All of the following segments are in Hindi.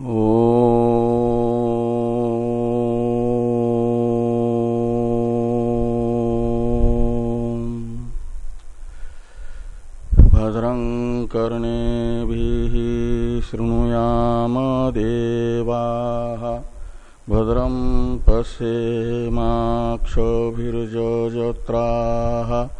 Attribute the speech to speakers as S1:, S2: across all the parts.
S1: भद्रं कर्णेभिः शृणुयाम देवाः। भद्रं पश्येमाक्षभिर्जत्राः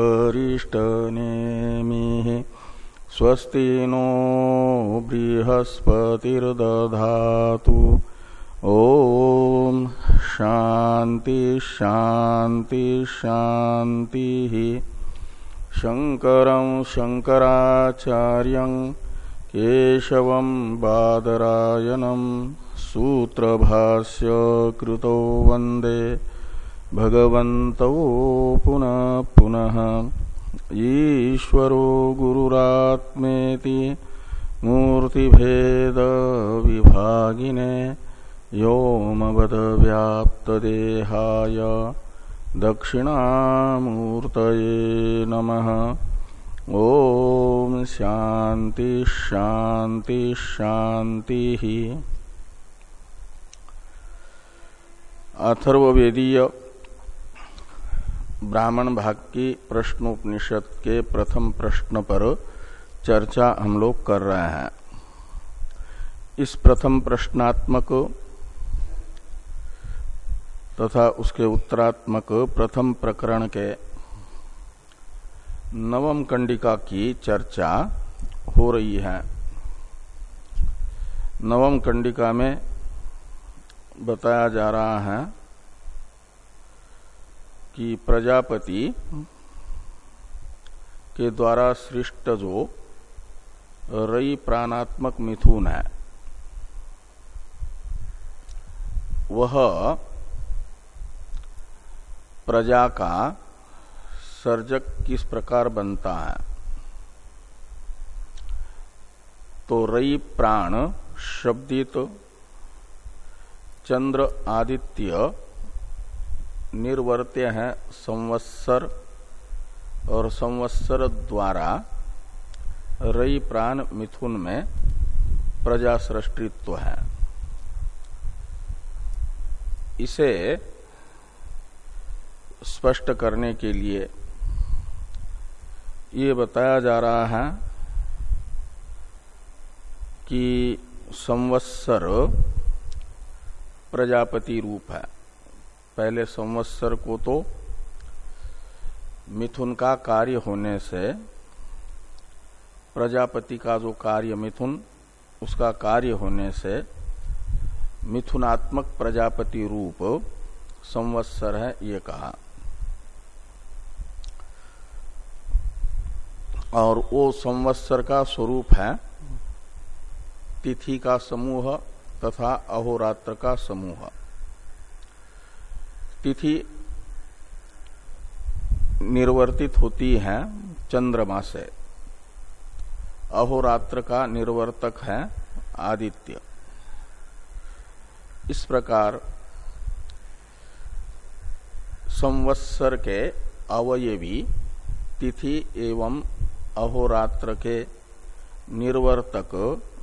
S1: अरिष्टनेमिः स्वस्ति नो बृहस्पतिर्दधातु शांति शांति शंकर शंकराचार्य केशव बादरायनम सूत्र भाष्य भगवत पुनः पुनः ईश्वरो विभागिने व्योमवद व्याप्तदेहाय दक्षिणामूर्तये नमः। ओम शांति शांति शांति अथर्वेदीय ब्राह्मण भाग की प्रश्नोपनिषद के प्रथम प्रश्न पर चर्चा हम लोग कर रहे हैं। इस प्रथम प्रश्नात्मक तथा उसके उत्तरात्मक प्रथम प्रकरण के नवम कंडिका की चर्चा हो रही है। नवम कंडिका में बताया जा रहा है कि प्रजापति के द्वारा सृष्ट जो रई प्राणात्मक मिथुन है, वह प्रजा का सर्जक किस प्रकार बनता है? तो रई प्राण, शब्दित, चंद्र, आदित्य निर्वर्त्य है संवत्सर और संवत्सर द्वारा रई प्राण मिथुन में प्रजा सृष्टित्व है। इसे स्पष्ट करने के लिए ये बताया जा रहा है कि संवत्सर प्रजापति रूप है। पहले संवत्सर को तो मिथुन का कार्य होने से प्रजापति का जो कार्य मिथुन, उसका कार्य होने से मिथुनात्मक प्रजापति रूप संवत्सर है, ये कहा। और वो संवत्सर का स्वरूप है, तिथि का समूह तथा अहोरात्र का समूह। तिथि निर्वर्तित होती है चंद्रमा से। अहोरात्र का निर्वर्तक है आदित्य। इस प्रकार संवत्सर के अवयवी तिथि एवं अहोरात्र के निर्वर्तक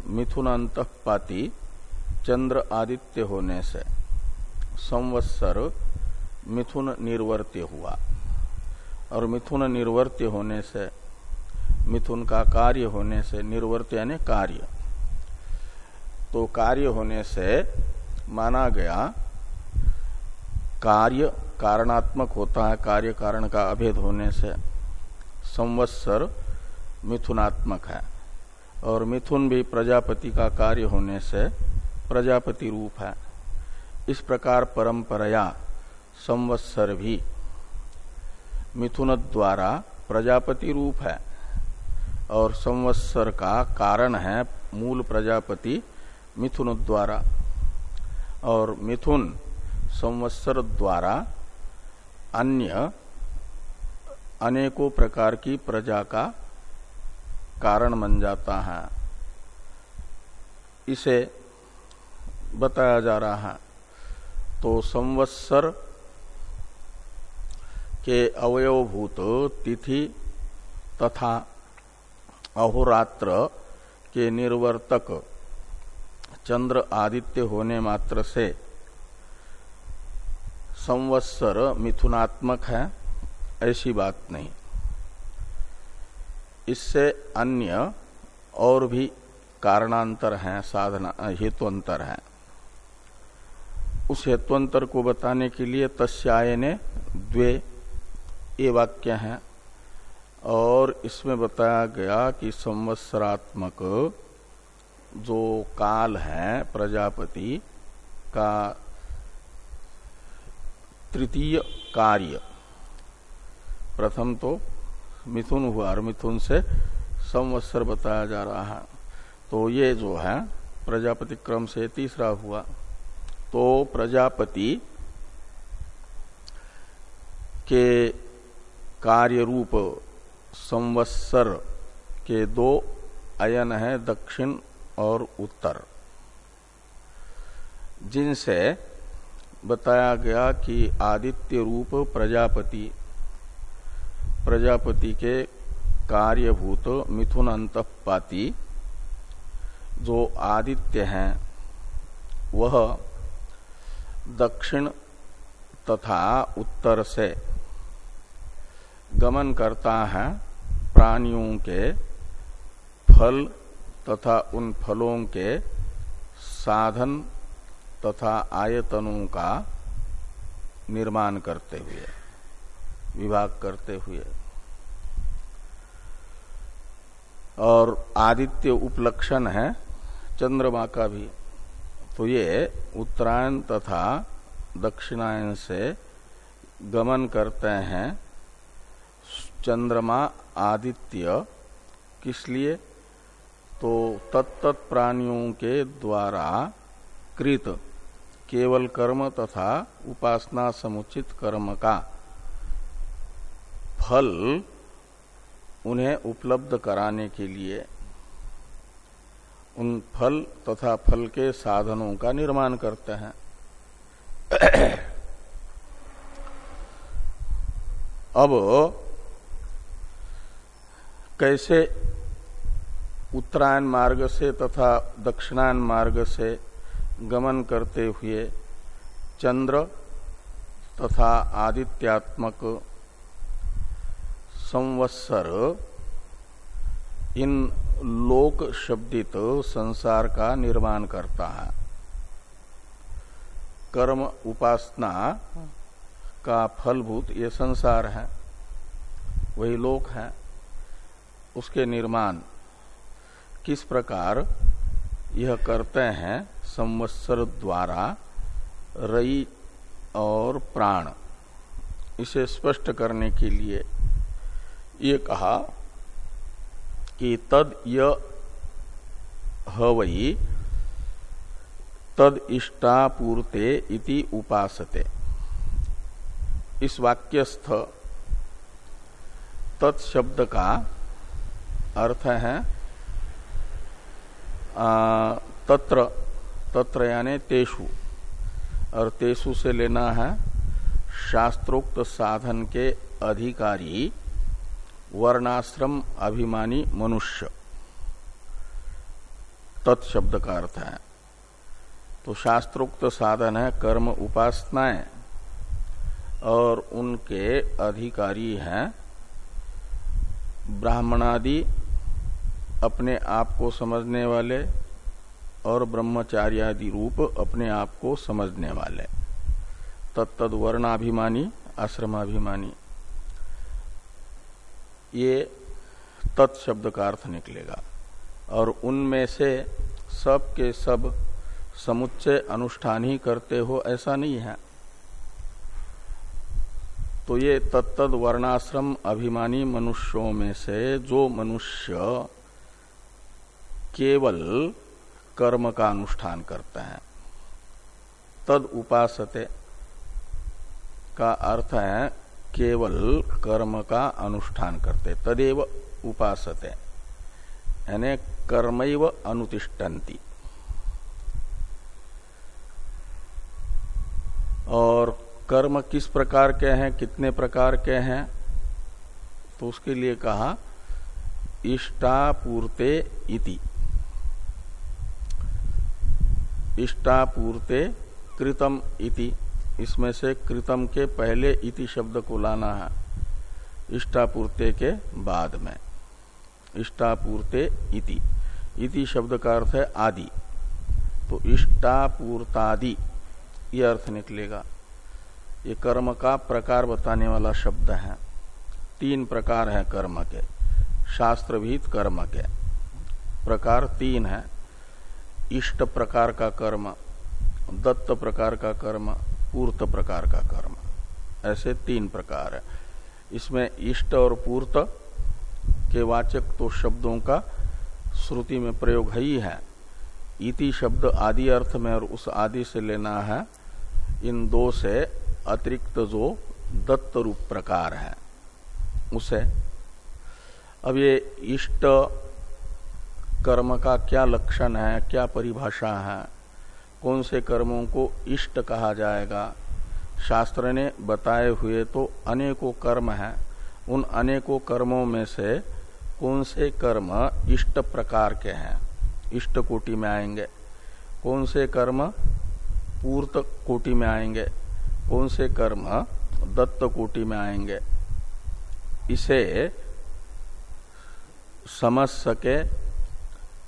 S1: मिथुन अंतपाती चंद्र आदित्य होने से। संवत्सर मिथुन निर्वर्त्य हुआ। और मिथुन निर्वर्त्य होने से, मिथुन का कार्य होने से, निर्वर्त्य यानी कार्य। तो कार्य होने से माना गया, कार्य कारणात्मक होता है, कार्य कारण का अभेद होने से संवत्सर मिथुनात्मक है। और मिथुन भी प्रजापति का कार्य होने से प्रजापति रूप है। इस प्रकार परंपराया संवत्सर भी मिथुन द्वारा प्रजापति रूप है और संवत्सर का कारण है मूल प्रजापति मिथुन द्वारा और मिथुन संवत्सर द्वारा अन्य अनेकों प्रकार की प्रजा का कारण बन जाता है। इसे बताया जा रहा है। तो संवत्सर के अवयवभूत, तिथि तथा अहोरात्र के निर्वर्तक चंद्र आदित्य होने मात्र से संवत्सर मिथुनात्मक है, ऐसी बात नहीं। इससे अन्य और भी कारणांतर हैं, साधना, हेतुअंतर है। उस हेतुअंतर को बताने के लिए तस्याय ने द्वे ये वाक्य है। और इसमें बताया गया कि संवत्सरात्मक जो काल है, प्रजापति का तृतीय कार्य। प्रथम तो मिथुन हुआ और मिथुन से संवत्सर बताया जा रहा है। तो ये जो है, प्रजापति क्रम से तीसरा हुआ। तो प्रजापति के कार्य रूप संवत्सर के दो अयन है, दक्षिण और उत्तर। जिनसे बताया गया कि आदित्य रूप प्रजापति प्रजापति के कार्यभूत मिथुन अंतपाती जो आदित्य हैं, वह दक्षिण तथा उत्तर से गमन करता है, प्राणियों के फल तथा उन फलों के साधन तथा आयतनों का निर्माण करते हुए, विभाग करते हुए। और आदित्य उपलक्षण है चंद्रमा का भी। तो ये उत्तरायण तथा दक्षिणायन से गमन करते हैं चंद्रमा आदित्य, किस लिए? तो तत्त प्राणियों के द्वारा कृत, केवल कर्म तथा उपासना समुचित कर्म का फल उन्हें उपलब्ध कराने के लिए, उन फल तथा फल के साधनों का निर्माण करते हैं। अब कैसे उत्तरायण मार्ग से तथा दक्षिणायन मार्ग से गमन करते हुए चंद्र तथा आदित्यात्मक संवत्सर इन लोक शब्दित संसार का निर्माण करता है। कर्म उपासना का फलभूत ये संसार है। वही लोक है। उसके निर्माण। किस प्रकार? यह करते हैं संवत्सर द्वारा रई और प्राण। इसे स्पष्ट करने के लिए ये कहा कि तद यही तद इष्टापूर्ते इति उपासते। इस वाक्यस्थ तत्शब्द का अर्थ है आ, तत्र तत्र यानी तेषु। और तेषु से लेना है शास्त्रोक्त साधन के अधिकारी वर्णाश्रम अभिमानी मनुष्य। तत्शब्द का अर्थ है। तो शास्त्रोक्त साधन है कर्म उपासनाएँ। और उनके अधिकारी हैं ब्राह्मणादि अपने आप को समझने वाले और ब्रह्मचार्यादि रूप अपने आप को समझने वाले। तत्द वर्णाभिमानी, आश्रमाभिमानी। ये तत्शब्द का अर्थ निकलेगा। और उनमें से सब के सब समुच्चय अनुष्ठान ही करते हो, ऐसा नहीं है। तो ये तत्त वर्णाश्रम अभिमानी मनुष्यों में से जो मनुष्य केवल कर्म का अनुष्ठान करते हैं। तद उपासते का अर्थ है केवल कर्म का अनुष्ठान करते, तदेव उपासते, यानी कर्मैव अनुतिष्ठन्ति। और कर्म किस प्रकार के हैं, कितने प्रकार के हैं तो उसके लिए कहा, इष्टापूर्ते इति। इष्टापूर्ते कृतम इति। इसमें से कृतम के पहले इति शब्द को लाना है। इष्टापूर्ते के बाद में। इष्टापूर्ते इति। इति शब्द का अर्थ है आदि। तो इष्टापूर्तादि, ये अर्थ निकलेगा। ये कर्म का प्रकार बताने वाला शब्द है। तीन प्रकार है कर्म के। शास्त्रभीत कर्म के। प्रकार तीन है। इष्ट प्रकार का कर्म, दत्त प्रकार का कर्म, पूर्त प्रकार का कर्म। ऐसे तीन प्रकार है। इसमें इष्ट और पूर्त के वाचक तो शब्दों का श्रुति में प्रयोग है ही है। इति शब्द आदि अर्थ में और उस आदि से लेना है। इन दो से अतिरिक्त जो दत्त रूप प्रकार है, उसे। अब ये इष्ट कर्म का क्या लक्षण है, क्या परिभाषा है? कौन से कर्मों को इष्ट कहा जाएगा? शास्त्र ने बताए हुए तो अनेकों कर्म हैं। उन अनेकों कर्मों में से कौन से कर्म इष्ट प्रकार के हैं? इष्ट कोटि में आएँगे। कौन से कर्म पूर्त कोटि में आएँगे? कौन से कर्म दत्त कोटि में आएँगे? इसे समझ सके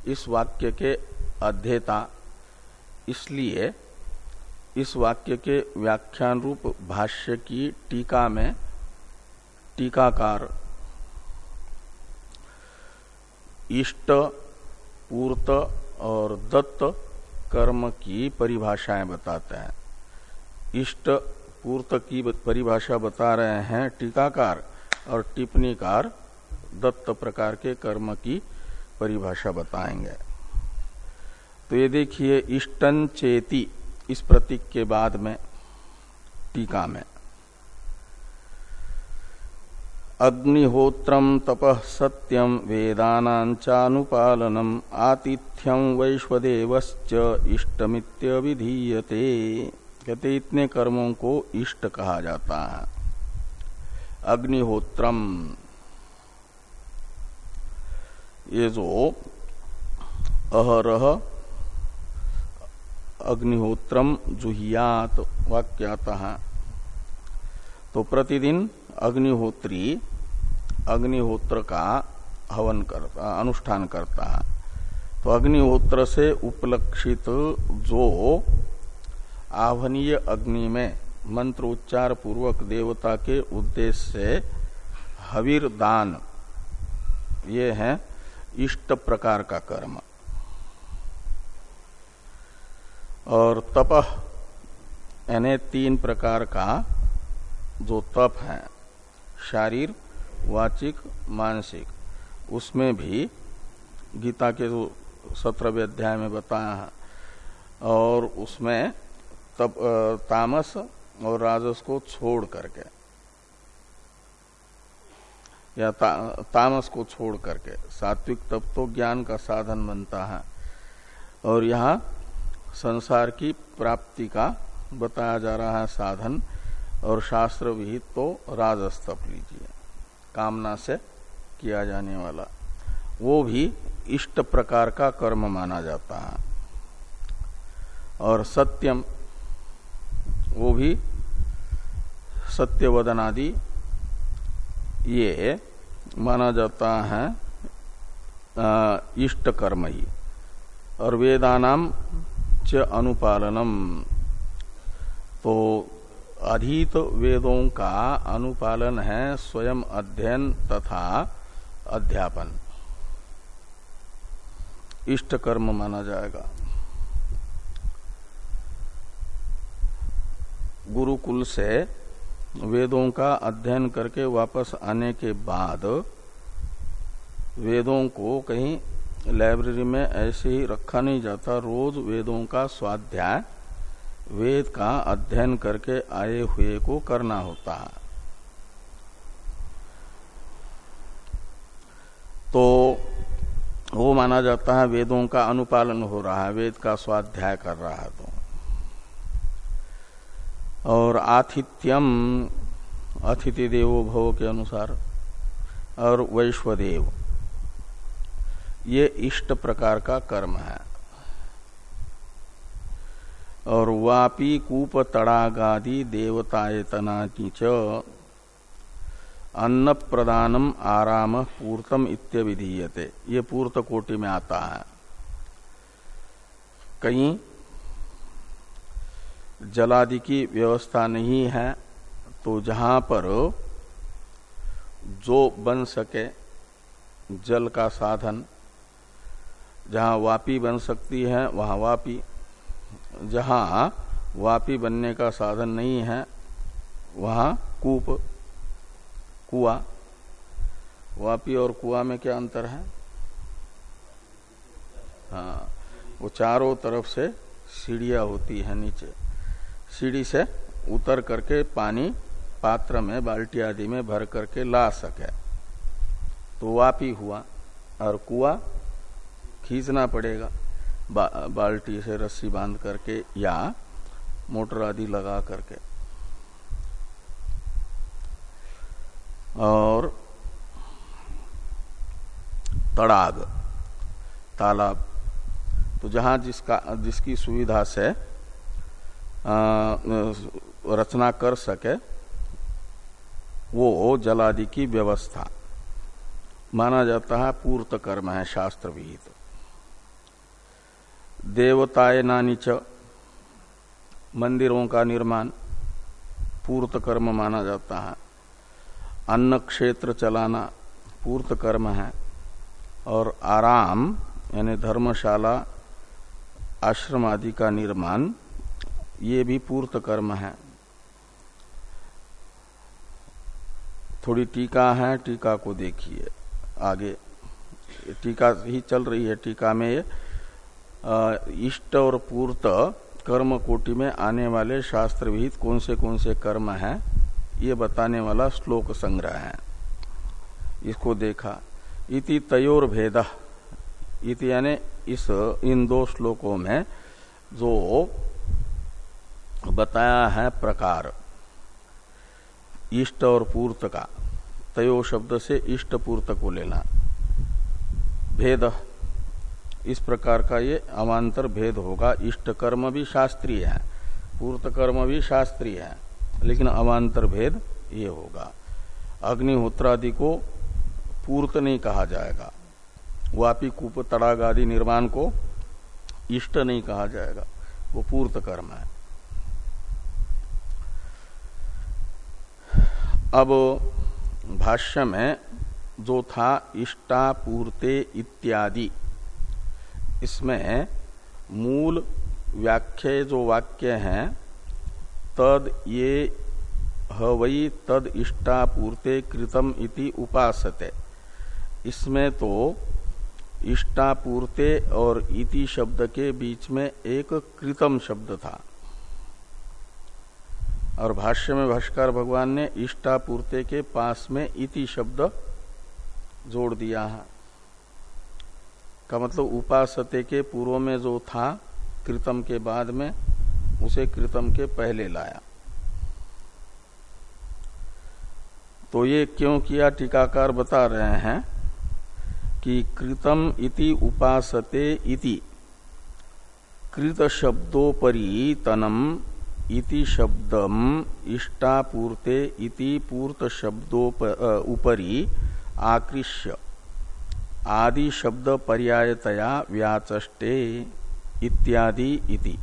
S1: इस वाक्य के अध्येता इसलिए इस वाक्य के व्याख्यान रूप भाष्य की टीका में टीकाकार इष्ट, पूर्त और दत्त कर्म की परिभाषाएँ बताते हैं। इष्ट, पूर्त की परिभाषा बता रहे हैं टीकाकार और टिप्पणीकार दत्त प्रकार के कर्म की परिभाषा बताएँगे। तो ये देखिए इष्टन चेती, इस प्रतीक के बाद में, टीका में। अग्निहोत्रम तप सत्यम वेदानाचानुपालनम आतिथ्यम वैश्वदेवश्च इष्टमित्य कहते इतने कर्मों को इष्ट कहा जाता है। अग्निहोत्रम ये जो अहरह अग्निहोत्रम जुहियात वाक्य आता है। तो प्रतिदिन अग्निहोत्री अग्निहोत्र का हवन करता, अनुष्ठान करता है। तो अग्निहोत्र से उपलक्षित जो आवनीय अग्नि में मंत्रोच्चार पूर्वक देवता के उद्देश्य से हवीर दान ये है इष्ट प्रकार का कर्म। और तप, यानी तीन प्रकार का जो तप है, शारीर, वाचिक, मानसिक, उसमें भी गीता के जो सत्रहवें अध्याय में बताया है, और उसमें तप तामस और राजस को छोड़ करके या ता, तामस को छोड़ करके। सात्विक तप तो ज्ञान का साधन बनता है। और यहाँ संसार की प्राप्ति का बताया जा रहा है साधन और शास्त्र विहित तो राजस्तप लीजिए। कामना से किया जाने वाला। वो भी इष्ट प्रकार का कर्म माना जाता है। और सत्यम वो भी सत्यवदन आदि ये माना जाता है इष्ट कर्म ही। और वेदानाम च अनुपालनम। तो अधीत वेदों का अनुपालन है स्वयं अध्ययन तथा अध्यापन। इष्ट कर्म माना जाएगा। गुरुकुल से वेदों का अध्ययन करके वापस आने के बाद वेदों को कहीं लाइब्रेरी में ऐसे ही रखा नहीं जाता। रोज वेदों का स्वाध्याय, वेद का अध्ययन करके आए हुए को करना होता। है तो वो माना जाता है वेदों का अनुपालन हो रहा है, वेद का स्वाध्याय कर रहा है। और आतिथ्यम अतिथि देवो भव के अनुसार और वैश्वदेव। ये इष्ट प्रकार का कर्म है। और वापी कूप तड़ागादि देवतायतना च अन्न प्रदानम आराम पूर्तम इत्य विधीयते ये पूर्त कोटि में आता है। कहीं जलादि की व्यवस्था नहीं है तो जहाँ पर जो बन सके जल का साधन, जहाँ वापी बन सकती है, वहाँ वापी। जहाँ वापी बनने का साधन नहीं है, वहाँ कूप, कुआ। वापी और कुआ में क्या अंतर है? हाँ वो चारों तरफ़ से सीढ़िया होती है नीचे। सीढ़ी से उतर करके पानी पात्र में बाल्टी आदि में भर करके ला सके। तो वापी हुआ और कुआ खींचना पड़ेगा। बा, बाल्टी से रस्सी बाँध करके या मोटर आदि लगा करके। और तड़ाग तालाब। तो जहाँ जिसका जिसकी सुविधा से रचना कर सके वो जलादि की व्यवस्था। माना जाता है पूर्त कर्म है शास्त्र विहित देवताय नानी च, मंदिरों का निर्माण पूर्त कर्म माना जाता है। अन्न क्षेत्र चलाना पूर्त कर्म है और आराम, यानी धर्मशाला, आश्रम आदि का निर्माण ये भी पूर्त कर्म है। थोड़ी टीका है, टीका को देखिए। आगे, टीका ही चल रही है टीका में इष्ट और पूर्त कर्म कोटि में आने वाले शास्त्र विहित कौन से कौन से कर्म हैं, ये बताने वाला श्लोक संग्रह है। इसको देखा। इति तयोर भेद। इति यानी इस, इन दो श्लोकों में जो बताया है प्रकार। इष्ट और पूर्त का। तयो शब्द से इष्ट पूर्त को लेना। भेद। इस प्रकार का ये अवान्तर भेद होगा। इष्ट कर्म भी शास्त्रीय है। पूर्त कर्म भी शास्त्रीय है। लेकिन अवान्तर भेद ये होगा। अग्निहोत्रादि को पूर्त नहीं कहा जाएगा। वापी कूप तड़ाग आदि निर्माण को इष्ट नहीं कहा जाएगा। वो पूर्त कर्म है। अब भाष्य में जो था इष्टापूर्ते इत्यादि। इसमें मूल व्याख्या जो वाक्य हैं, तद ये हवई तद इष्टापूर्ते कृतम इति उपासते। इसमें तो इष्टापूर्ते और इति शब्द के बीच में एक कृतम शब्द था। और भाष्य में भाष्कर भगवान ने इष्टापूर्ते के पास में इति शब्द जोड़ दिया है। का मतलब उपासते के पूर्व में जो था, कृतम के बाद में, उसे कृतम के पहले लाया। तो ये क्यों किया, टीकाकार बता रहे हैं कि कृतम इति उपासते इति। कृत शब्दोपरी तनम इति शब्दम इष्टापूर्ते इति पूर्त शब्दोपरी आकृष्य। आदि शब्द पर्यायतया व्याचष्टे इत्यादि इति।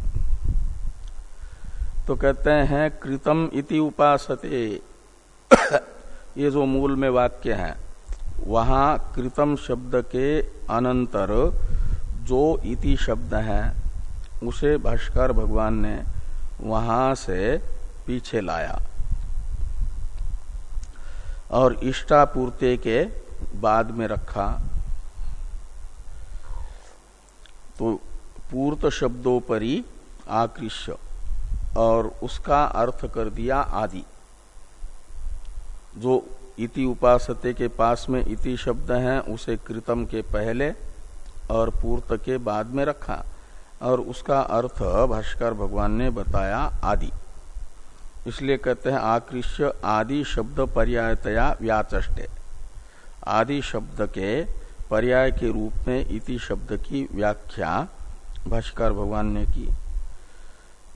S1: तो कहते हैं, कृतम इति उपासते। ये जो मूल में वाक्य है, वहाँ कृतम शब्द के अनंतर जो इति शब्द है, उसे भाष्कर भगवान ने वहाँ से पीछे लाया। और इष्टापूर्ति के बाद में रखा। तो पूर्त शब्दोपरि आकृष्य और उसका अर्थ कर दिया आदि। जो इति उपासते के पास में इति शब्द है, उसे कृतम के पहले और पूर्त के बाद में रखा। और उसका अर्थ भाष्कर भगवान ने बताया आदि। इसलिए कहते हैं, आकृष्य आदि शब्द पर्यायतया व्याचष्टे। आदि शब्द के पर्याय के रूप में इति शब्द की व्याख्या भाष्कर भगवान ने की।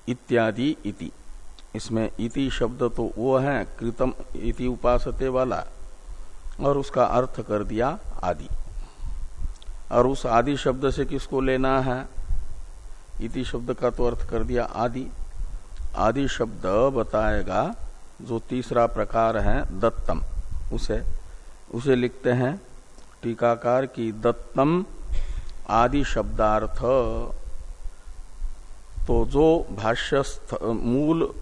S1: इत्यादि इति। इसमें इति शब्द तो वो है, कृतम इति उपासते वाला, और उसका अर्थ कर दिया आदि। और उस आदि शब्द से किसको लेना है? इति शब्द का तो अर्थ कर दिया आदि। आदि शब्द बताएगा जो तीसरा प्रकार है दत्तम। उसे उसे लिखते हैं, टीकाकार की दत्तम आदि शब्दार्थ। तो जो भाष्यस्थ, मूल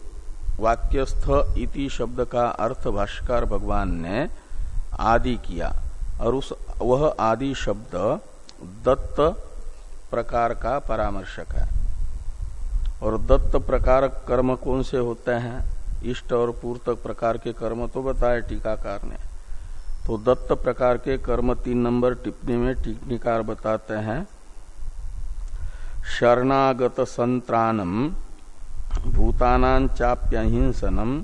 S1: वाक्यस्थ इति शब्द का अर्थ भाष्कर भगवान ने आदि किया। और उस, वह आदि शब्द दत्त प्रकार का परामर्शक है। और दत्त प्रकार कर्म कौन से होते हैं? इष्ट और पूर्त प्रकार के कर्म तो बताए टीकाकार ने। तो दत्त प्रकार के कर्म तीन नंबर टिप्पणी में टिप्पणीकार बताते हैं। शरणागत संत्रानम भूतानां चाप्यहिंसनम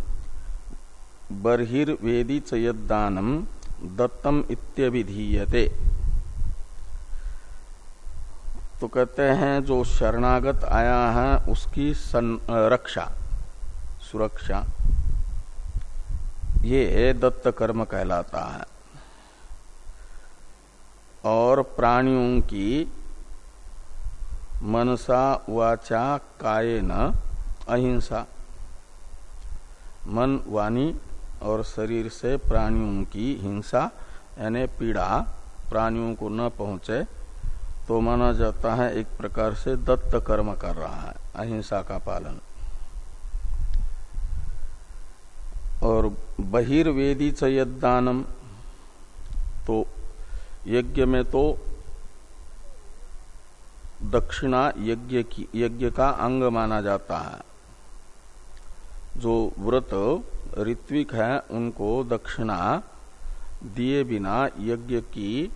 S1: बर्हिर्वेदी चयदानम दत्तम इत्यभिधीयते। तो कहते हैं जो शरणागत आया है उसकी रक्षा, सुरक्षा। ये दत्त कर्म कहलाता है। और प्राणियों की मनसा, वाचा, कायन, अहिंसा, मन, वाणी और शरीर से प्राणियों की हिंसा, यानी पीड़ा प्राणियों को न पहुँचे तो माना जाता है एक प्रकार से दत्त कर्म कर रहा है, अहिंसा का पालन। और बहिर्वेदी चयदानम तो यज्ञ में तो दक्षिणा यज्ञ की, यज्ञ का अंग माना जाता है। जो व्रत ऋत्विक है, उनको दक्षिणा दिए बिना यज्ञ की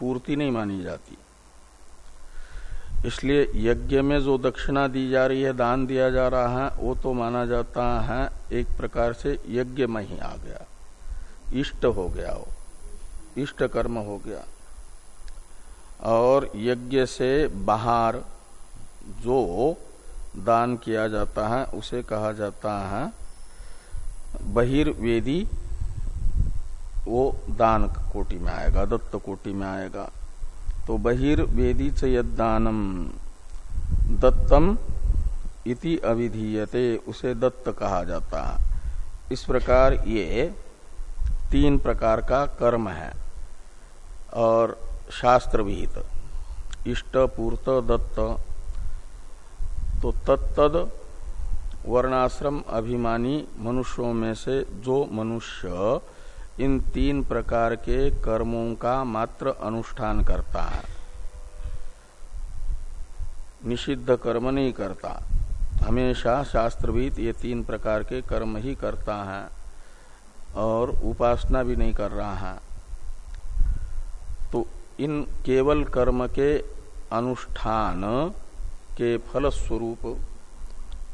S1: पूर्ति नहीं मानी जाती। इसलिए यज्ञ में जो दक्षिणा दी जा रही है, दान दिया जा रहा है, वो तो माना जाता है एक प्रकार से यज्ञ में ही आ गया। इष्ट हो गया वो। इष्ट कर्म हो गया। और यज्ञ से बाहर जो दान किया जाता है, उसे कहा जाता है बहिर्वेदी वो दान कोटि में आएगा, दत्त कोटि में आएगा। तो बहिर्वेदी च यदानम दत्तम इति अविधीयते, उसे दत्त कहा जाता है। इस प्रकार ये तीन प्रकार का कर्म है, और शास्त्र विहित। इष्ट, पूर्त, दत्त। तो तत्तद वर्णाश्रम अभिमानी मनुष्यों में से जो मनुष्य इन तीन प्रकार के कर्मों का मात्र अनुष्ठान करता है। निषिद्ध कर्म नहीं करता। हमेशा शास्त्रविद ये तीन प्रकार के कर्म ही करता है और उपासना भी नहीं कर रहा है। तो इन केवल कर्म के अनुष्ठान के फल स्वरूप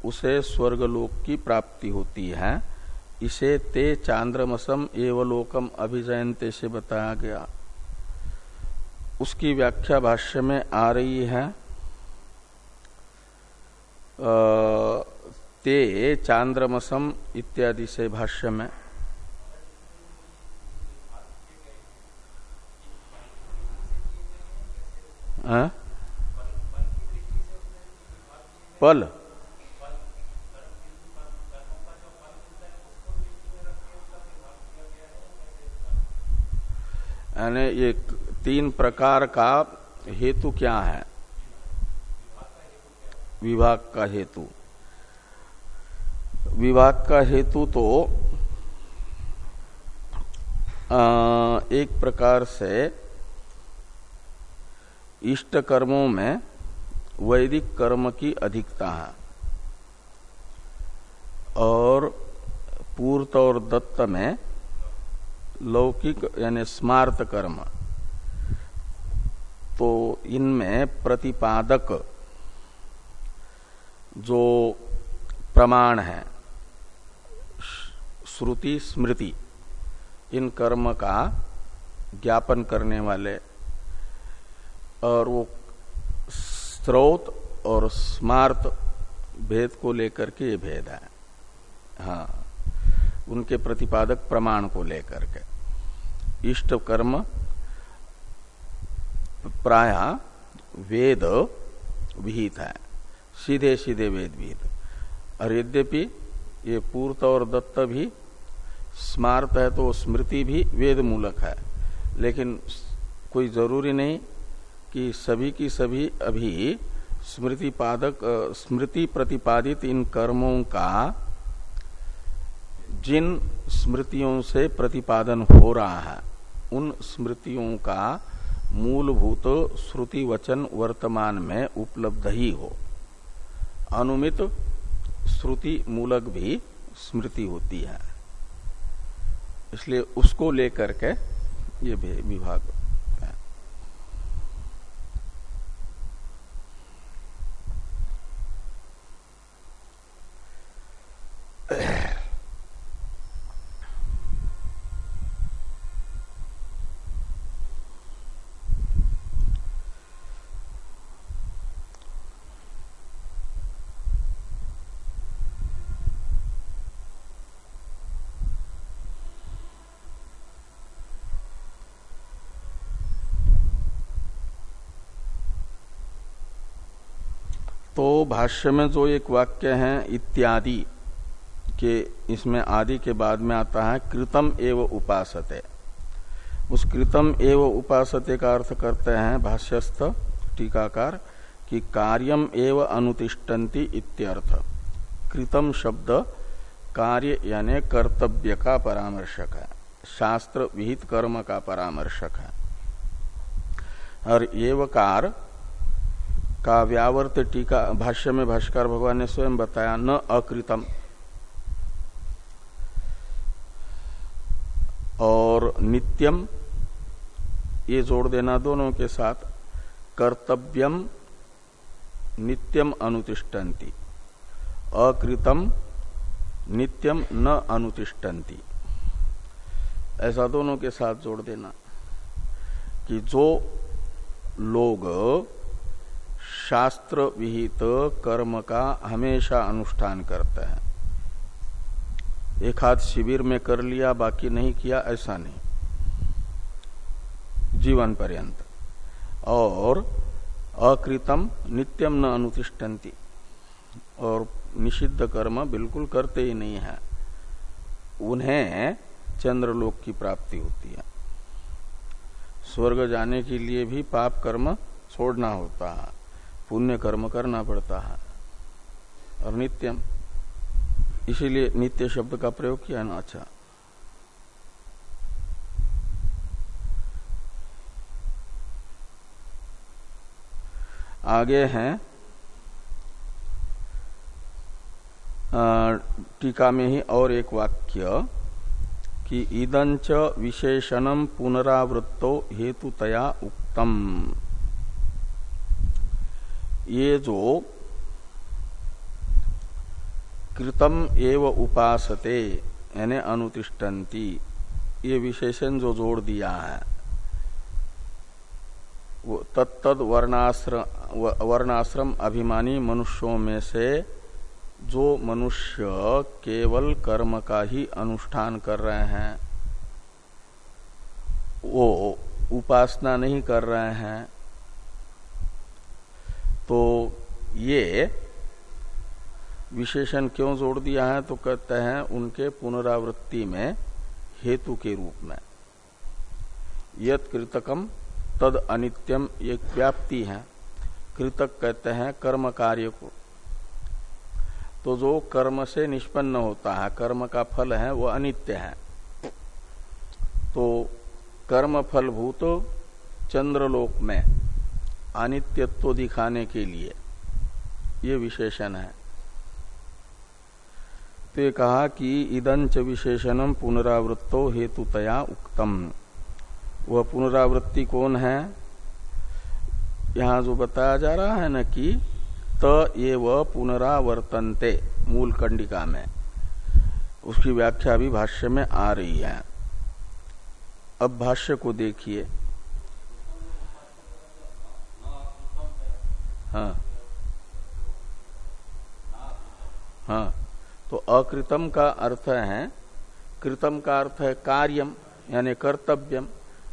S1: उसे स्वर्गलोक की प्राप्ति होती है। इसे ते चांद्रमसम एवलोकम अभिजयंते से बताया गया। उसकी व्याख्या भाष्य में आ रही है ते चांद्रमसम इत्यादि से भाष्य में। आ? पल। यानी ये तीन प्रकार का हेतु क्या है? विभाग का हेतु। विभाग का हेतु तो आ, एक प्रकार से इष्ट कर्मों में वैदिक कर्म की अधिकता है। और पूर्त और दत्त में लौकिक, यानी स्मार्त कर्म। तो इनमें प्रतिपादक जो प्रमाण है, श्रुति, स्मृति, इन कर्म का ज्ञापन करने वाले और वो स्रोत और स्मार्त भेद को लेकर के ये भेद है। हाँ। उनके प्रतिपादक प्रमाण को लेकर के। इष्ट कर्म, प्राय वेद विहित है। सीधे सीधे वेद विहित। और यद्यपि ये पूर्त और दत्त भी, स्मार्त है तो स्मृति भी वेद मूलक है। लेकिन कोई ज़रूरी नहीं कि सभी की सभी अभी स्मृति पादक स्मृति प्रतिपादित इन कर्मों का जिन स्मृतियों से प्रतिपादन हो रहा है, उन स्मृतियों का मूलभूत श्रुति वचन वर्तमान में उपलब्ध ही हो। अनुमित श्रुति मूलक भी स्मृति होती है। इसलिए उसको लेकर के ये विभाग भाष्य में जो एक वाक्य है, इत्यादि, के इसमें आदि के बाद में आता है, कृतम एव उपासते। उस कृतम एव उपासते का अर्थ करते हैं भाष्यस्थ, टीकाकार, कि कार्यम एव अनुतिष्ठन्ति इत्यर्थ। कृतम शब्द, कार्य यानी कर्तव्य का परामर्शक है। शास्त्र विहित कर्म का परामर्शक है। और एवकार का व्यावर्त टीका भाष्य में भाष्कर भगवान ने स्वयं बताया, न अकृतम। और नित्यम, ये जोड़ देना दोनों के साथ, कर्तव्यम, नित्यम अनुतिष्ठन्ति। अकृतम, नित्यम न अनुतिष्ठन्ति। ऐसा दोनों के साथ जोड़ देना कि जो लोग शास्त्र विहित कर्म का हमेशा अनुष्ठान करते हैं। एक हाथ शिविर में कर लिया, बाकी नहीं किया, ऐसा नहीं। जीवन पर्यंत। और अकृतम नित्यम न अनुतिष्ठन्ति। और निषिद्ध कर्म बिल्कुल करते ही नहीं है। उन्हें चंद्रलोक की प्राप्ति होती है। स्वर्ग जाने के लिए भी पाप कर्म छोड़ना होता है। पुण्य कर्म करना पड़ता है। और नित्यम, इसीलिए नित्य शब्द का प्रयोग किया ना अच्छा। आगे हैं टीका में ही और एक वाक्य कि इदंच विशेषणम पुनरावृत्तो हेतुतया उक्तम। ये जो कृतम एव उपासते, यानी अनुतिष्ठन्ति, ये विशेषण जो जोड़ दिया है, वो तत्तद वर्णाश्रम वर्णाश्रम अभिमानी मनुष्यों में से जो मनुष्य केवल कर्म का ही अनुष्ठान कर रहे हैं, वो उपासना नहीं कर रहे हैं तो ये विशेषण क्यों जोड़ दिया है? तो कहते हैं उनके पुनरावृत्ति में हेतु के रूप में। यत कृतकम तद अनित्यम एक व्याप्ति है। कृतक कहते हैं कर्म कार्य को। तो जो कर्म से निष्पन्न होता है, कर्म का फल है, वो अनित्य है। तो कर्म फलभूत चंद्रलोक में अनित्यत्व दिखाने के लिए ये विशेषण है। तो कहा कि इदंच विशेषणम पुनरावृत्तो हेतुतया उक्तम। वह पुनरावृत्ति कौन है? यहाँ जो बताया जा रहा है न कि त वह पुनरावर्तनते मूल कंडिका में। उसकी व्याख्या भी भाष्य में आ रही है। अब भाष्य को देखिए। हाँ। हाँ। तो अकृतम का अर्थ है, कृतम का अर्थ है कार्यम, यानी कर्तव्यम।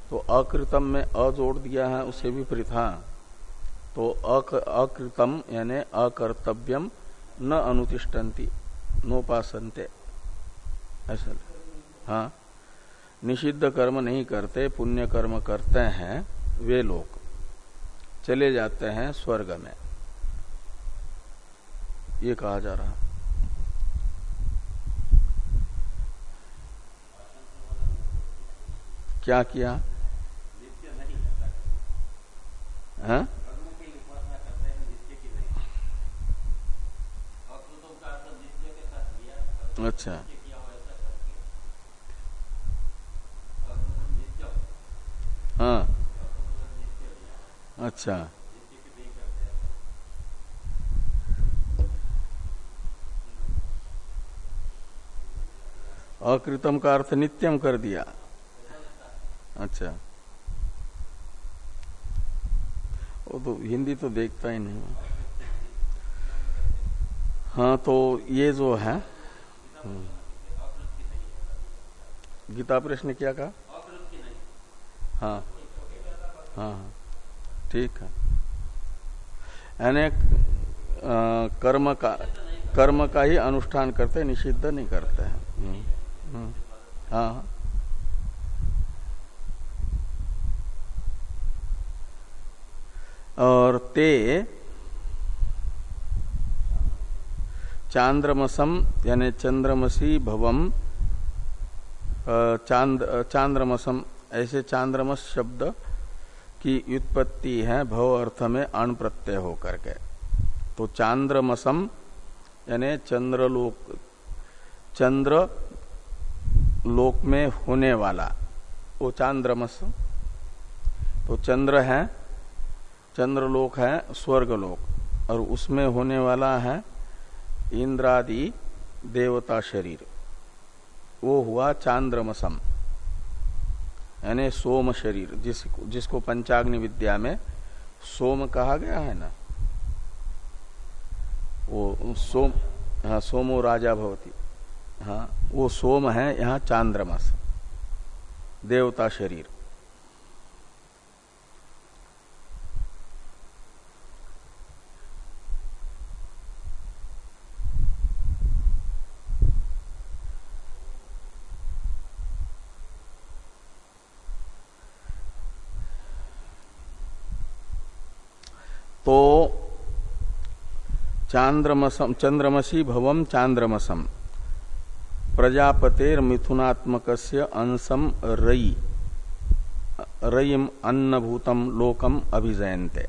S1: तो अकृतम में अ जोड़ दिया है, उसे विपरीत हाँ तो अकृतम, यानी अकर्तव्यम, न अनुतिष्ठन्ति, नोपासनते। ऐसा। हाँ। निषिद्ध कर्म नहीं करते, पुण्य कर्म करते हैं, वे लोग। चले जाते हैं स्वर्ग में। ये कहा जा रहा। क्या किया? हाँ? अच्छा। हाँ। अच्छा। अकृतम का अर्थ नित्यम कर दिया। अच्छा। वो तो हिंदी तो देखता ही नहीं। हाँ तो ये जो है हम्म। गीता प्रश्न क्या कहा हाँ। हाँ हाँ। ठीक है। यानी कर्म का कर्म का ही अनुष्ठान करते निषिद्ध नहीं करते हैं। हम्म, हम्म, हाँ और ते चांद्रमसम यानी चंद्रमसी भवम चाँद चांद्रमसम ऐसे चांद्रमस शब्द की व्युत्पत्ति है भव अर्थ में अण प्रत्यय होकर के। तो चांद्रमसम, यानी चंद्रलोक चंद्र लोक में होने वाला, वो चांद्रमस। तो चंद्र है, चंद्रलोक है, स्वर्गलोक। और उसमें होने वाला है इंद्रादि देवता शरीर। वो हुआ चांद्रमसम। यानी सोम शरीर जिसको जिसको पंचाग्नि विद्या में सोम कहा गया है ना? वो, सोम हाँ सोमो राजा भवती। हाँ वो सोम है यहाँ चांद्रमस, देवता शरीर तो चांद्रमसम चंद्रमसी भवम चांद्रमसम प्रजापतेर मिथुनात्मक अंशम रई रईम अन्नभूतम लोकम अभिजयंते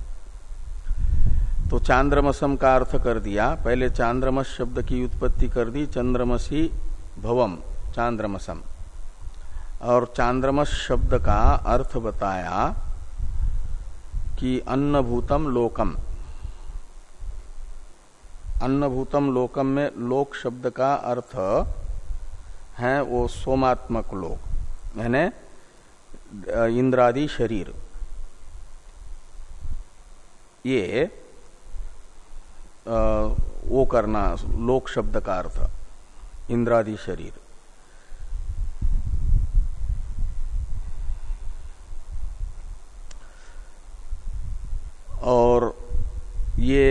S1: तो चांद्रमसम का अर्थ कर दिया। पहले चांद्रमस शब्द की उत्पत्ति कर दी, चंद्रमसी भवम चांद्रमसम और चांद्रमस शब्द का अर्थ बताया कि अन्नभूतम लोकम। अन्नभूतम लोकम में लोक शब्द का अर्थ है वो सोमात्मक लोक यानी इंद्रादि शरीर। ये आ, वो करना लोक शब्द का अर्थ इंद्रादि शरीर। और ये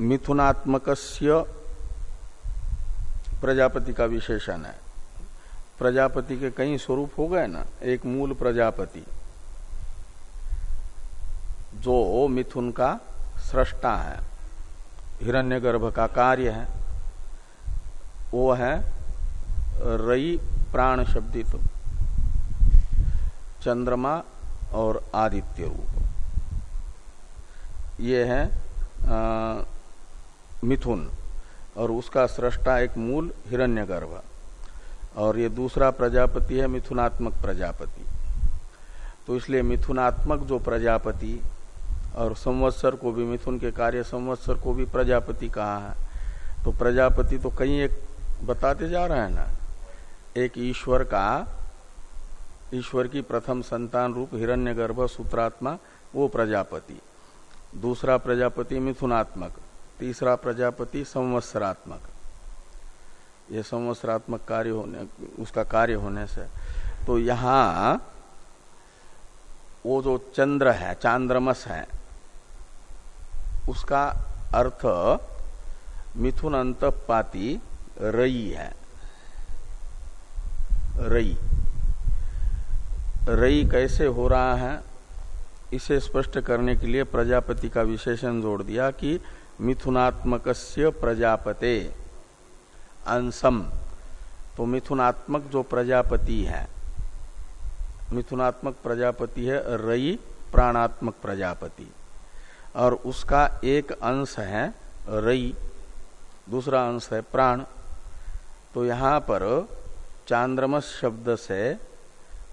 S1: मिथुनात्मक प्रजापति का विशेषण है। प्रजापति के कई स्वरूप हो गए ना एक मूल प्रजापति जो मिथुन का सृष्टा है हिरण्यगर्भ का कार्य है वो है रई प्राण शब्दित चंद्रमा और आदित्य रूप। ये है आ, मिथुन, और उसका सृष्टा एक मूल हिरण्यगर्भ। और ये दूसरा प्रजापति है, मिथुनात्मक प्रजापति। तो इसलिए मिथुनात्मक जो प्रजापति, और संवत्सर को भी, मिथुन के कार्य संवत्सर को भी प्रजापति कहा है। तो प्रजापति तो कहीं एक बताते जा रहे हैं ना, एक ईश्वर का, ईश्वर की प्रथम संतान रूप हिरण्यगर्भ सूत्रात्मा, वो प्रजापति। दूसरा प्रजापति मिथुनात्मक। तीसरा प्रजापति संवत्सरात्मक। ये संवत्सरात्मक कार्य होने, उसका कार्य होने से। तो यहाँ वो जो चंद्र है, चांद्रमस है, उसका अर्थ मिथुन अंतपाती रई है। रई। रई कैसे हो रहा है, इसे स्पष्ट करने के लिए प्रजापति का विशेषण जोड़ दिया कि मिथुनात्मक प्रजापते। अंशम तो मिथुनात्मक जो प्रजापति है, मिथुनात्मक प्रजापति है रई, प्राणात्मक प्रजापति। और उसका एक अंश है रई, दूसरा अंश है प्राण। तो यहाँ पर चांद्रमस शब्द से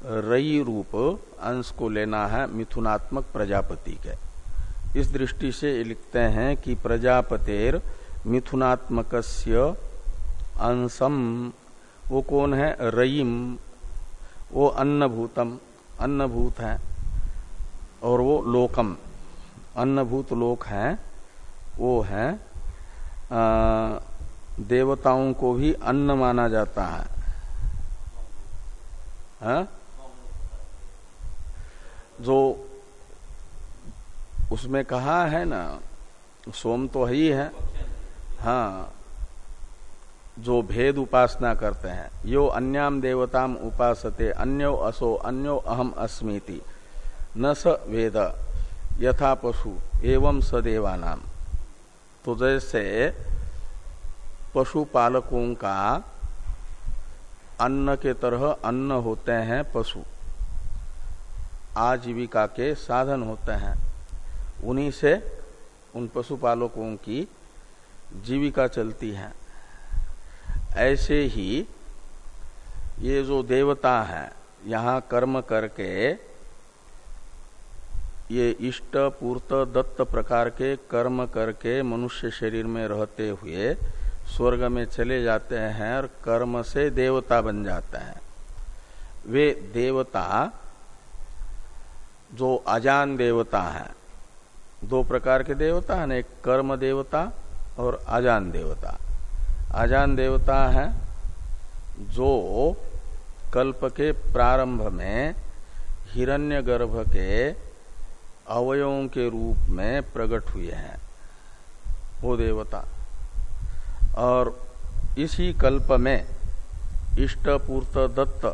S1: रई रूप अंश को लेना है मिथुनात्मक प्रजापति के। इस दृष्टि से लिखते हैं कि प्रजापतेर मिथुनात्मक अंशम वो कौन है? रईम। वो अन्नभूतम अन्नभूत है और वो लोकम। अन्नभूत लोक है वो है आ, देवताओं को भी अन्न माना जाता है। हा? जो उसमें कहा है ना, सोम तो ही है। हाँ जो भेद उपासना करते हैं, यो अन्याम देवताम उपासते, अन्यो असो, अन्यो अहम अस्मीति। न स वेद, यथा पशु, एवं स सदेवानाम तो जैसे पशुपालकों का अन्न के तरह अन्न होते हैं पशु, आजीविका के साधन होते हैं। उन्हीं से उन पशुपालकों की जीविका चलती है। ऐसे ही ये जो देवता है, यहाँ कर्म करके ये इष्ट, पूर्त, दत्त प्रकार के कर्म करके मनुष्य शरीर में रहते हुए स्वर्ग में चले जाते हैं और कर्म से देवता बन जाते हैं। वे देवता, जो अजान देवता है दो प्रकार के देवता है, एक कर्म देवता और अजान देवता। अजान देवता है जो कल्प के प्रारंभ में, हिरण्यगर्भ के अवयवों के रूप में प्रकट हुए हैं, वो देवता। और इसी कल्प में इष्टपूर्त दत्त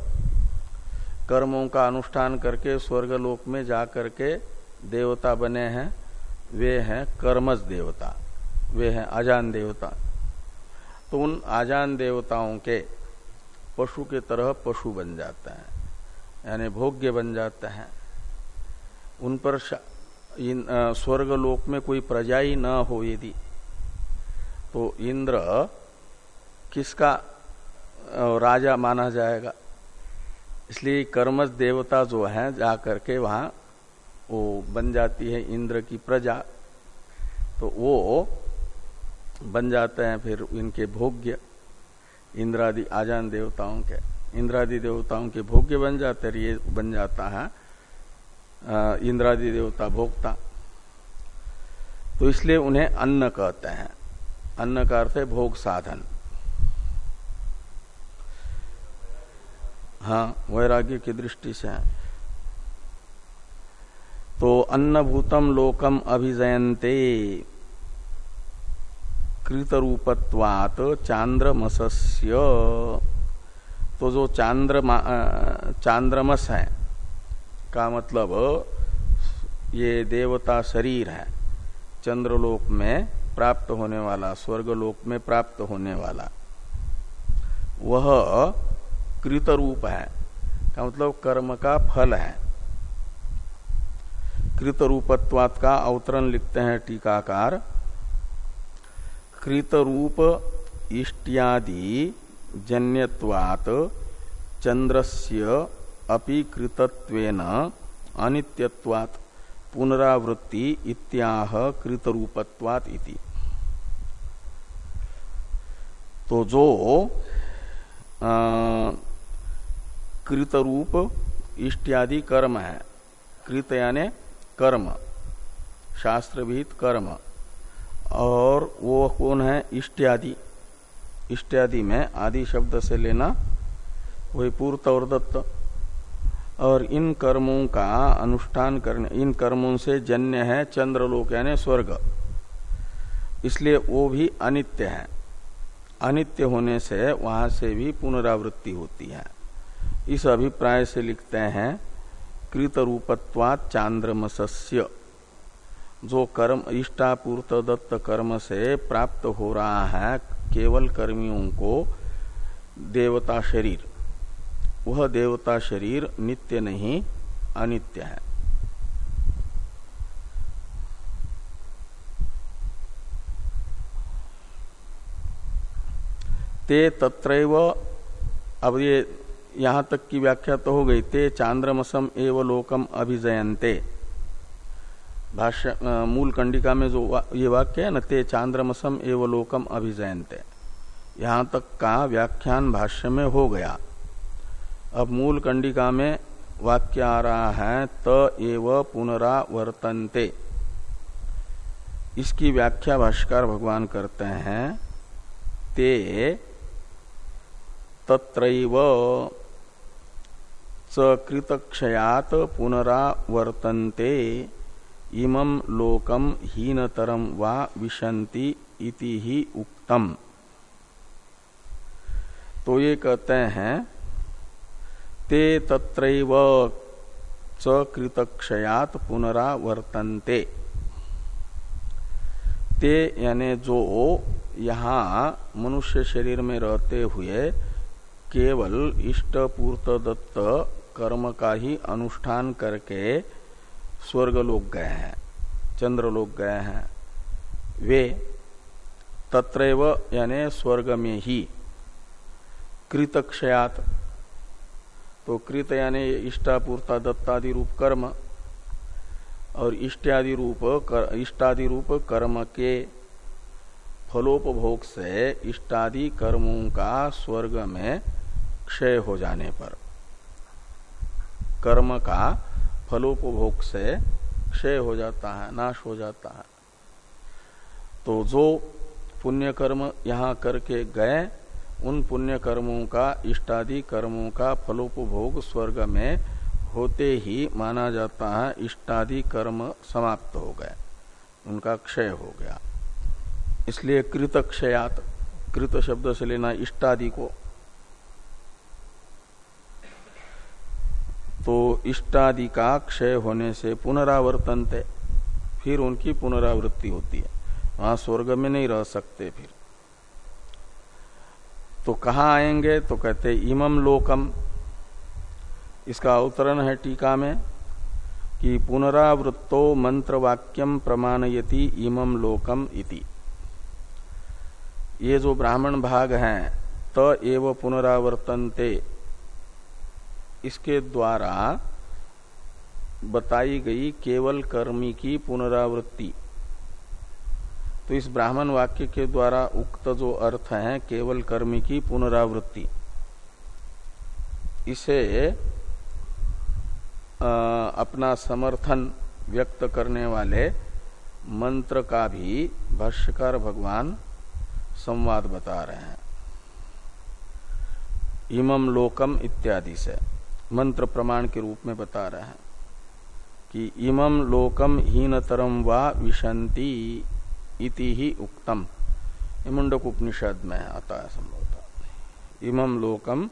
S1: कर्मों का अनुष्ठान करके स्वर्गलोक में जा करके देवता बने हैं। वे हैं कर्मज देवता, वे हैं अजान देवता। तो उन आजान देवताओं के पशु के तरह पशु बन जाते हैं, यानी भोग्य बन जाते हैं। उन पर इन स्वर्ग लोक में कोई प्रजा ही न हो यदि तो इंद्र किसका राजा माना जाएगा। इसलिए कर्मज देवता जो है जा करके वहाँ वो बन जाती है इंद्र की प्रजा। तो वो बन जाते हैं फिर इनके भोग्य, इंद्रादि आजान देवताओं के। इंद्रादि देवताओं के भोग्य बन जाते ये बन जाता है इंद्रादि देवता भोक्ता। तो इसलिए उन्हें अन्न कहते हैं। अन्न का अर्थ है भोग साधन। हाँ वैराग्य की दृष्टि से। तो अन्नभूतम लोकम अभिजयंते कृतरूपत्वात चांद्रमसस्य। तो जो चांद्र चांद्रमस है, का मतलब ये देवता शरीर है, चंद्रलोक में प्राप्त होने वाला, स्वर्गलोक में प्राप्त होने वाला, वह कृतरूप है, का मतलब कर्म का फल है। कृत रूपत्वात का अवतरण लिखते हैं टीकाकार। कृत रूप इष्टियादि जन्यवात चंद्रस्य अपि कृतत्वेन अनित्यत्वात् पुनरावृत्ति इत्याह कृत रूपत्वात इति। तो जो कृत रूप इष्टियादि कर्म है। कृत यानी कर्म शास्त्र विहित कर्म, और वो कौन है? इष्टियादि। इष्टियादि में आदि शब्द से लेना वही पूर्त और दत्त। और इन कर्मों का अनुष्ठान करने, इन कर्मों से जन्य है चंद्रलोक यानी स्वर्ग। इसलिए वो भी अनित्य है। अनित्य होने से वहाँ से भी पुनरावृत्ति होती है। इस अभिप्राय से लिखते हैं कृत रूपत्वात चांद्रमसस्य। जो कर्म इष्टापूर्त दत्त कर्म से प्राप्त हो रहा है, केवल कर्मियों को देवता शरीर। वह देवता शरीर नित्य नहीं, अनित्य है। ते तत्रैव, अब ये यहाँ तक की व्याख्या तो हो गई ते चांद्रमसम एव लोकम अभिजयंते भाष्य मूल कंडिका में जो वा, ये वाक्य है न ते चांद्रमसम एव लोकम अभिजयंते यहाँ तक का व्याख्यान भाष्य में हो गया। अब मूल कंडिका में वाक्य आ रहा है त एव पुनरावर्तनते। इसकी व्याख्या भाष्कर भगवान करते हैं ते तत्रैव कृतक्षयात पुनरावर्तन्ते, इमं लोकम हीनतरम वा विशंति इति ही उक्तम। तो ये कहते हैं, ते तत्रैव च कृतक्षयात पुनरावर्तन्ते। ते यानी जो यहाँ मनुष्य शरीर में रहते हुए केवल इष्ट पूर्त दत्त कर्म का ही अनुष्ठान करके स्वर्ग लोग गए हैं चंद्र लोग गए हैं। वे तत्रैव यानी स्वर्ग में ही कृतक्षयात। तो कृत यानी इष्टापूर्ता दत्तादि रूप कर्म और इष्टादि रूप कर, इष्टादि रूप कर्म के फलोपभोग से इष्टादि कर्मों का स्वर्ग में क्षय हो जाने पर। कर्म का फलोपभोग से क्षय हो जाता है, नाश हो जाता है। तो जो पुण्य कर्म यहाँ करके गए, उन पुण्य कर्मों का, इष्टादि कर्मों का फलोपभोग स्वर्ग में होते ही माना जाता है, इष्टादि कर्म समाप्त हो गए, उनका क्षय हो गया। इसलिए कृत क्षयात कृत शब्द से लेना इष्टादि को तो इष्टादि का क्षय होने से पुनरावर्तन थे फिर उनकी पुनरावृत्ति होती है। वहाँ स्वर्ग में नहीं रह सकते फिर। तो कहा आएँगे? तो कहते इमम लोकम। इसका अवतरण है टीका में कि पुनरावृत्तो मंत्र वाक्यम प्रमाणयति इमम लोकम इति। ये जो ब्राह्मण भाग हैं, त एव पुनरावर्तनते। इसके द्वारा बताई गई केवल कर्मी की पुनरावृत्ति। तो इस ब्राह्मण वाक्य के द्वारा उक्त जो अर्थ है केवल कर्मी की पुनरावृत्ति। इसे आ, अपना समर्थन व्यक्त करने वाले मंत्र का भी भाष्यकार भगवान संवाद बता रहे हैं। इमम लोकम इत्यादि से। मंत्र प्रमाण के रूप में बता रहे हैं कि इमम लोकम हीनतरम वा विशंति इति ही उक्तम। मुंडक उपनिषद में आता है संभवतः। इमम लोकम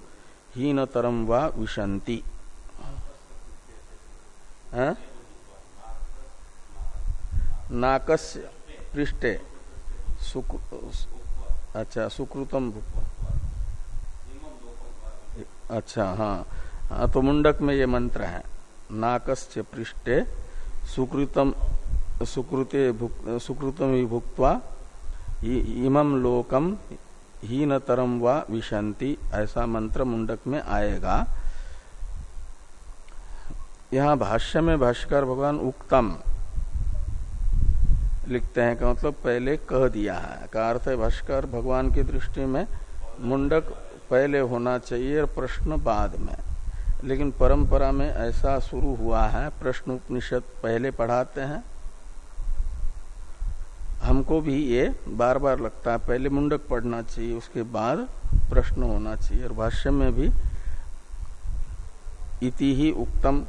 S1: हीनतरम वा विशंति नाकस्य पृष्ठे सुक, अच्छा सुकृतम अच्छा हाँ। तो मुंडक में ये मंत्र है। नाकस्य पृष्ठे सुकृतम, सुकृते सुकृतम भुक्वा इमम लोकम हीनतरम व विशंति ऐसा मंत्र मुंडक में आएगा। यहाँ भाष्य में भाष्कर भगवान उक्तम लिखते हैं का मतलब पहले कह दिया है। का अर्थ है भाष्कर भगवान की दृष्टि में मुंडक पहले होना चाहिए और प्रश्न बाद में। लेकिन परंपरा में ऐसा शुरू हुआ है प्रश्न उपनिषद पहले पढ़ाते हैं। हमको भी ये बार बार लगता है, पहले मुंडक पढ़ना चाहिए, उसके बाद प्रश्न होना चाहिए, और भाष्य में भी इति ही उक्तम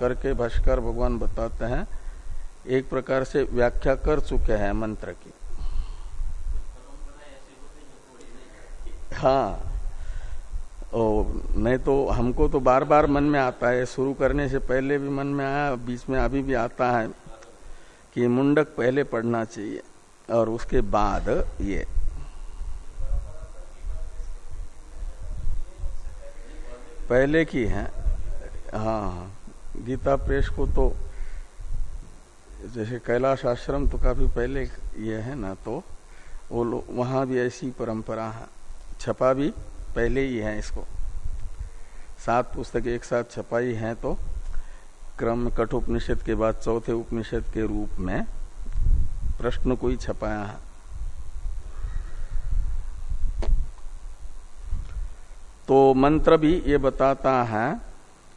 S1: करके भाष्कर भगवान बताते हैं। एक प्रकार से व्याख्या कर चुके हैं मंत्र की। हाँ। नहीं तो हमको तो बार बार मन में आता है। शुरू करने से पहले भी मन में आया, बीच में अभी भी आता है कि मुंडक पहले पढ़ना चाहिए और उसके बाद ये। पहले की है। हाँ गीता प्रेस को तो जैसे कैलाश आश्रम तो काफ़ी पहले ये है ना तो वो लोग वहाँ भी ऐसी परंपरा है। छपा भी पहले ही है इसको। सात पुस्तक एक साथ छपाई है तो क्रम कठ कठोपनिषद के बाद चौथे उपनिषद के रूप में प्रश्न को ही छपाया है। तो मंत्र भी ये बताता है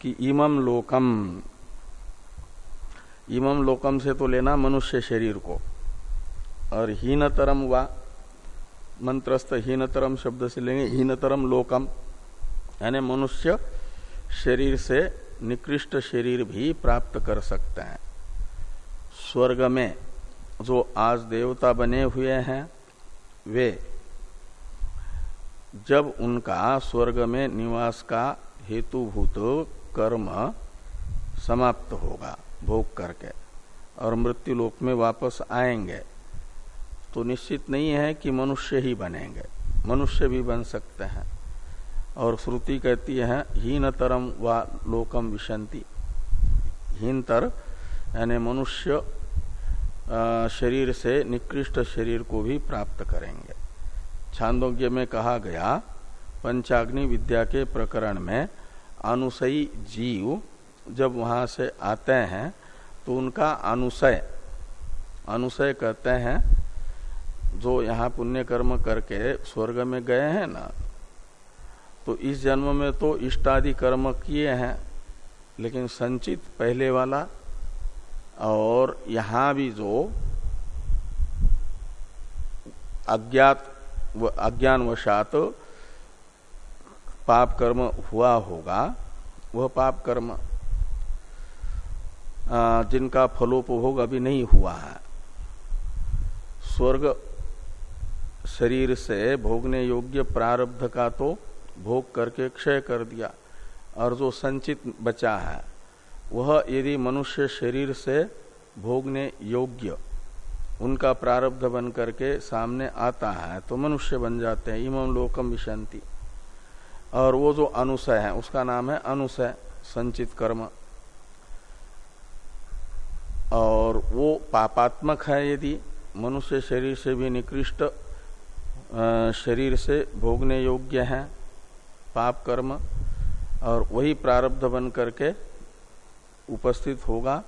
S1: कि इमम लोकम इमम लोकम से तो लेना मनुष्य शरीर को, और हीनतरम वा मंत्रस्थ हीनतरम शब्द से लेंगे हीनतरम लोकम। यानी मनुष्य शरीर से निकृष्ट शरीर भी प्राप्त कर सकते हैं। स्वर्ग में जो आज देवता बने हुए हैं, वे जब उनका स्वर्ग में निवास का हेतुभूत कर्म समाप्त होगा, भोग करके, और मृत्यु लोक में वापस आएँगे तो निश्चित नहीं है कि मनुष्य ही बनेंगे। मनुष्य भी बन सकते हैं। और श्रुति कहती है, हीनतरम व लोकम विशंति। हीनतर, यानी मनुष्य शरीर से निकृष्ट शरीर को भी प्राप्त करेंगे। छांदोग्य में कहा गया, पंचाग्नि विद्या के प्रकरण में अनुसयी जीव जब वहाँ से आते हैं तो उनका अनुसय अनुसय कहते हैं जो यहाँ पुण्य कर्म करके स्वर्ग में गए हैं ना तो इस जन्म में तो इष्टादि कर्म किए हैं, लेकिन संचित पहले वाला और यहाँ भी जो अज्ञात व अज्ञानवशात पाप कर्म हुआ होगा, वह पाप कर्म जिनका फलोपभोग अभी नहीं हुआ है, स्वर्ग शरीर से भोगने योग्य प्रारब्ध का तो भोग करके क्षय कर दिया और जो संचित बचा है, वह यदि मनुष्य शरीर से भोगने योग्य उनका प्रारब्ध बन करके सामने आता है तो मनुष्य बन जाते हैं इमम लोकम विशांति। और वो जो अनुसय है, उसका नाम है अनुसय, संचित कर्म। और वो पापात्मक है यदि मनुष्य शरीर से भी निकृष्ट शरीर से भोगने योग्य है, पाप कर्म, और वही प्रारब्ध बन करके उपस्थित होगा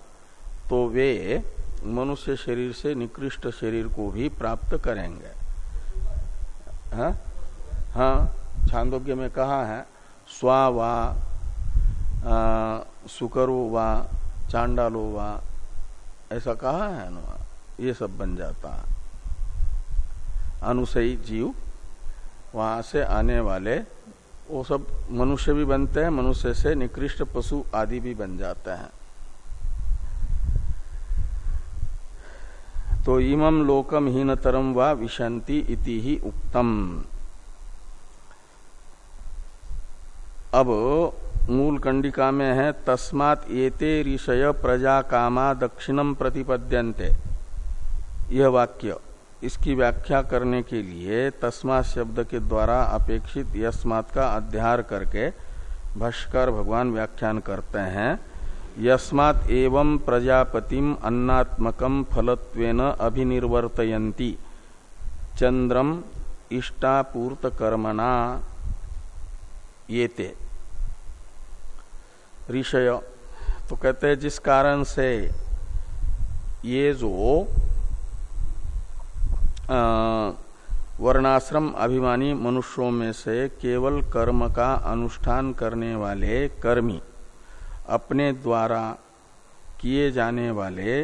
S1: तो वे मनुष्य शरीर से निकृष्ट शरीर को भी प्राप्त करेंगे। हाँ? हाँ छांदोग्य में कहा है, स्वा वा सुकरो वा, चांडालो वा, ऐसा कहा है ना, ये सब बन जाता है। अनुसयी जीव, वहाँ से आने वाले, वो सब मनुष्य भी बनते हैं, मनुष्य से निकृष्ट पशु आदि भी बन जाते हैं। तो इमम लोकम हीनतरम व विशंति इति ही उक्तम। अब मूल कंडिका में है, तस्मात एते ऋषय प्रजा कामा दक्षिणम प्रतिपद्यन्ते। यह वाक्य। इसकी व्याख्या करने के लिए तस्मा शब्द के द्वारा अपेक्षित यस्मात का अध्यार करके भाष्कर भगवान व्याख्यान करते हैं। यस्मात् एवं प्रजापतिम अन्नात्मकम फलत्वेन अभिनिर्वर्तयन्ति। चंद्रम इष्टापूर्त कर्मणा येते। ऋषय तो कहते हैं जिस कारण से ये जो वर्णाश्रम अभिमानी मनुष्यों में से केवल कर्म का अनुष्ठान करने वाले कर्मी अपने द्वारा किए जाने वाले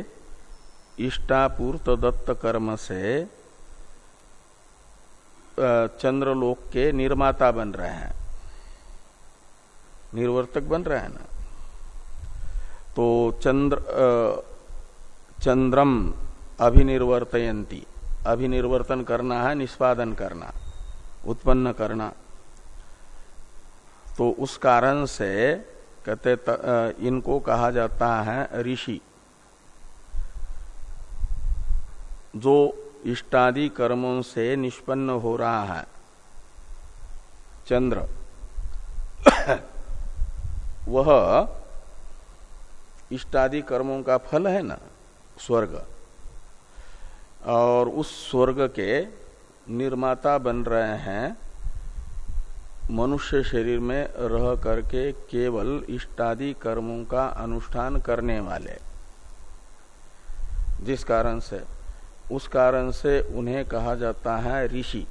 S1: इष्टापूर्त दत्त कर्म से चंद्रलोक के निर्माता बन रहे हैं। निर्वर्तक बन रहे हैं ना? तो चंद्र चंद्रम अभिनिर्वर्तयंती। अभिनिर्वर्तन करना है, निष्पादन करना, उत्पन्न करना। तो उस कारण से कहते इनको कहा जाता है ऋषि। जो इष्टादि कर्मों से निष्पन्न हो रहा है, चंद्र, वह इष्टादि कर्मों का फल है ना, स्वर्ग। और उस स्वर्ग के निर्माता बन रहे हैं। मनुष्य शरीर में रह करके केवल इष्टादि कर्मों का अनुष्ठान करने वाले। जिस कारण से, उस कारण से उन्हें कहा जाता है ऋषि।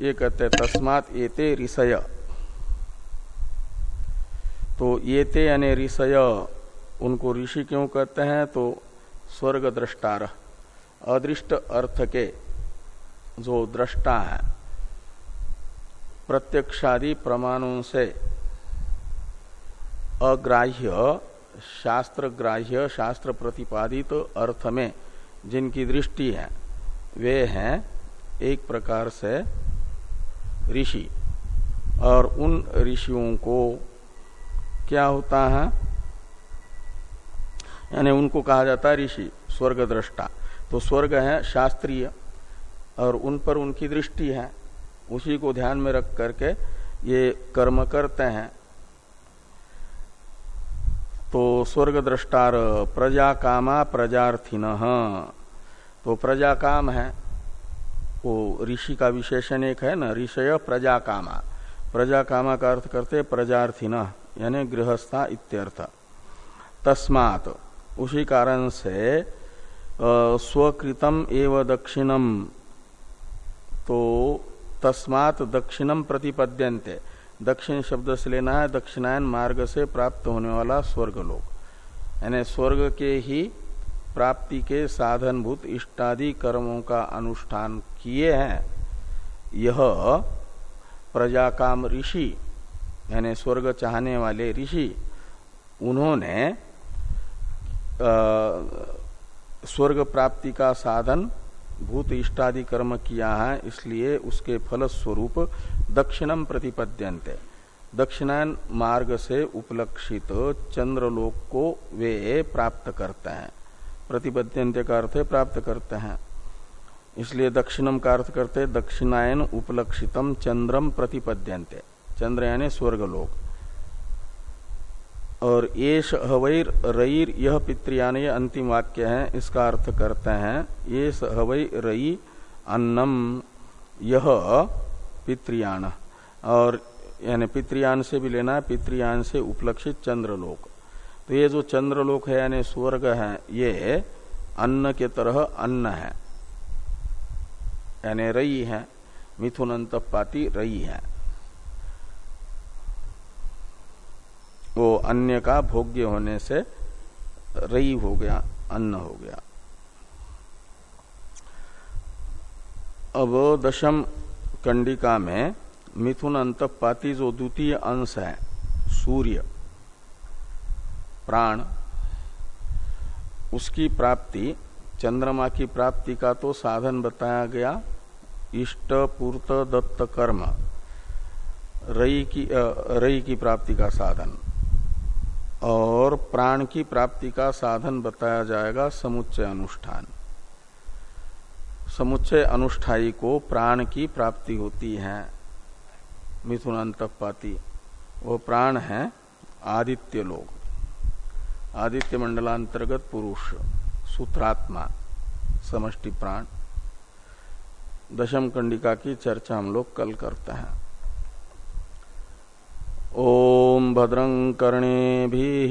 S1: ये कहते तस्मात एते ऋषय। तो येते यानी ऋषय, उनको ऋषि क्यों कहते हैं? तो स्वर्ग दृष्टार अदृष्ट अर्थ के जो दृष्टा है, प्रत्यक्षादि प्रमाणों से अग्राह्य शास्त्र ग्राह्य शास्त्र प्रतिपादित तो अर्थ में जिनकी दृष्टि है, वे हैं एक प्रकार से ऋषि। और उन ऋषियों को क्या होता है? यानी उनको कहा जाता है ऋषि स्वर्ग दृष्टा तो स्वर्ग है शास्त्रीय, और उन पर उनकी दृष्टि है। उसी को ध्यान में रख करके ये कर्म करते हैं। तो स्वर्ग दृष्टार प्रजा कामा प्रजार्थिन। तो प्रजा काम है, वो ऋषि का विशेषण एक है ना, ऋषय प्रजा कामा प्रजा कामा का अर्थ करते प्रजार्थिन, यानी गृहस्था इत्यर्थ। तस्मात उसी कारण से स्वकृतम एव दक्षिणम। तो तस्मात दक्षिणम प्रतिपद्यंते दक्षिण शब्द से लेना है, दक्षिणायन मार्ग से प्राप्त होने वाला स्वर्ग लोक यानी स्वर्ग के ही प्राप्ति के साधनभूत इष्टादि कर्मों का अनुष्ठान किए हैं। यह प्रजा काम ऋषि, यानी स्वर्ग चाहने वाले ऋषि, उन्होंने स्वर्ग प्राप्ति का साधन, भूत इष्टादि कर्म किया है, इसलिए उसके फल स्वरूप दक्षिणम प्रतिपद्यंते दक्षिणायन मार्ग से उपलक्षित चंद्रलोक को वे प्राप्त करते हैं। प्रतिपद्यंत का अर्थ प्राप्त करते हैं। इसलिए दक्षिणम का अर्थ करते दक्षिणायन उपलक्षितम चंद्रम प्रतिपद्यंते चंद्र यानी स्वर्गलोक। और येष हवैर रईर, यह पितृयान ये अंतिम वाक्य है, इसका अर्थ करते हैं ये हवई रई अन्नम, यह पितृयान और यानी पितृयान से भी लेना है पितृयान से उपलक्षित चंद्रलोक। तो ये जो चंद्रलोक है, यानी स्वर्ग है, ये अन्न के तरह अन्न है। यानी रई है मिथुन अंतपाती रई है। वो अन्य का भोग्य होने से रई हो गया, अन्न हो गया। अब दशम कंडिका में मिथुन अंतपाती जो द्वितीय अंश है, सूर्य, प्राण, उसकी प्राप्ति, चंद्रमा की प्राप्ति का तो साधन बताया गया, इष्ट, पूर्त, दत्त, कर्म, रई की रई की प्राप्ति का साधन। और प्राण की प्राप्ति का साधन बताया जाएगा समुच्चय अनुष्ठान। समुच्चय अनुष्ठाई को प्राण की प्राप्ति होती है, मिथुन अंतपाती। वो प्राण है आदित्य लोग। आदित्य मंडलांतर्गत पुरुष, सूत्रात्मा, समष्टि प्राण। दशम कंडिका की चर्चा हम लोग कल करते हैं। ओम भद्रं कर्णे भी